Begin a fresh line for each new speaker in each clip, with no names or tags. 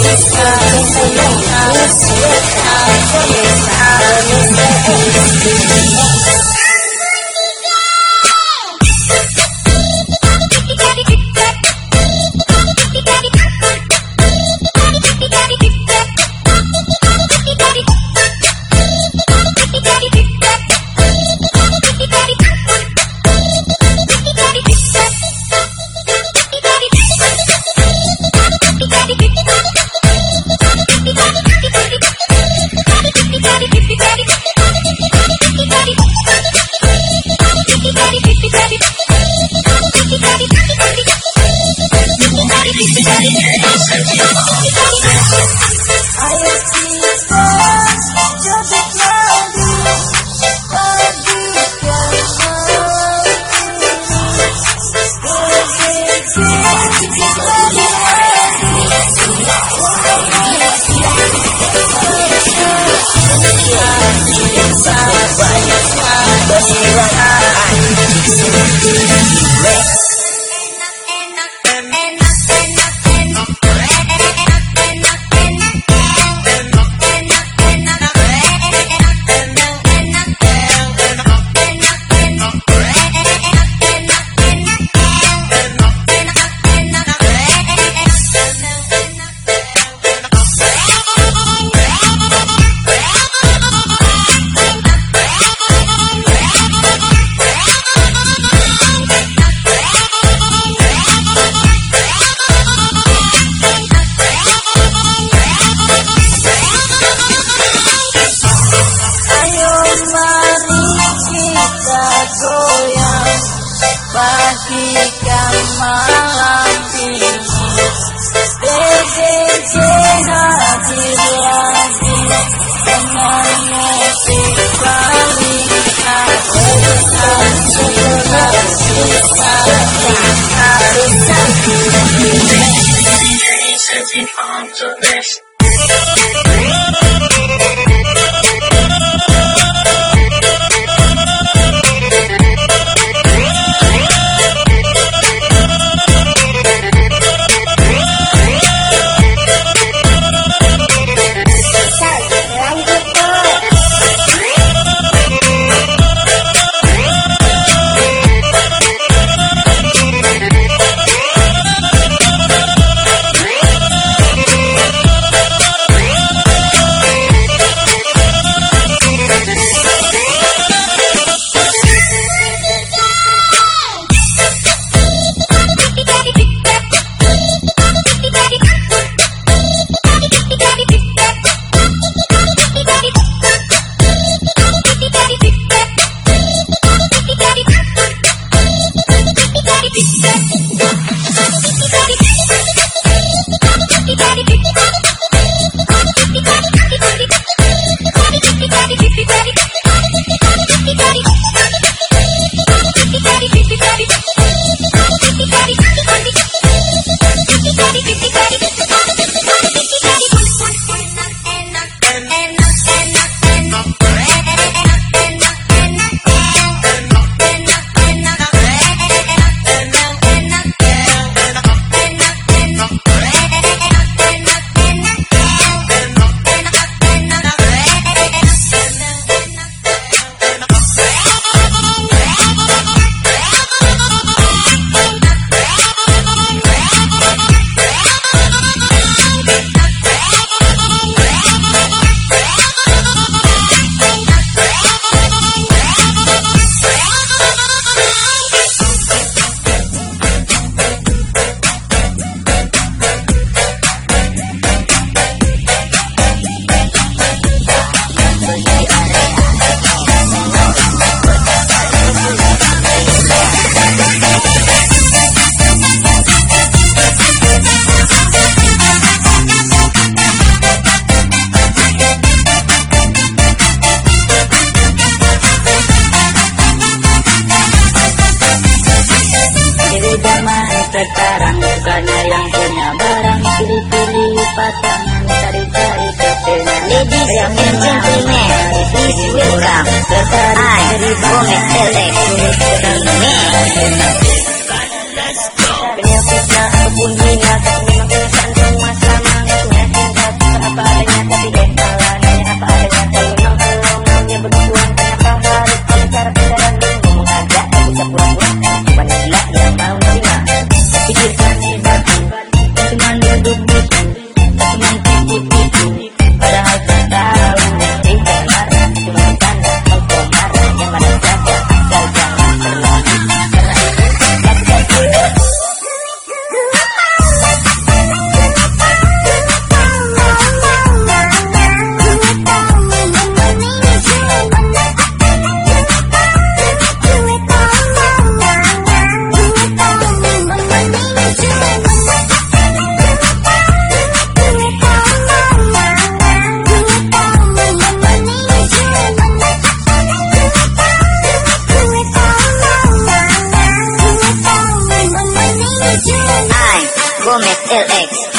the sky. sekarang Bukannya yang punya barang. Pilih-pilih pasangan Cari-cari ketengan
Ladies and gentlemen Please welcome I,
Bome Elek Ini.
I, Gomez LX.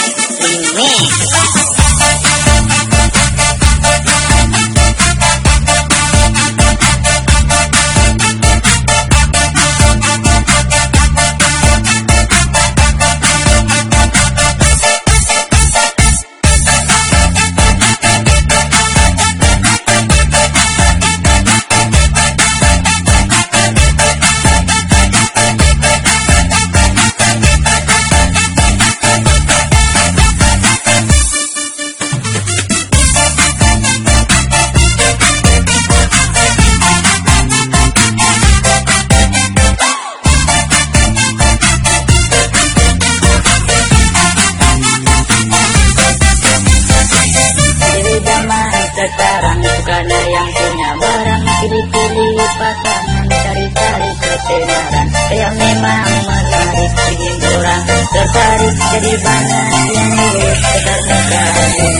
tertarik jadi banyak yang lu sekarang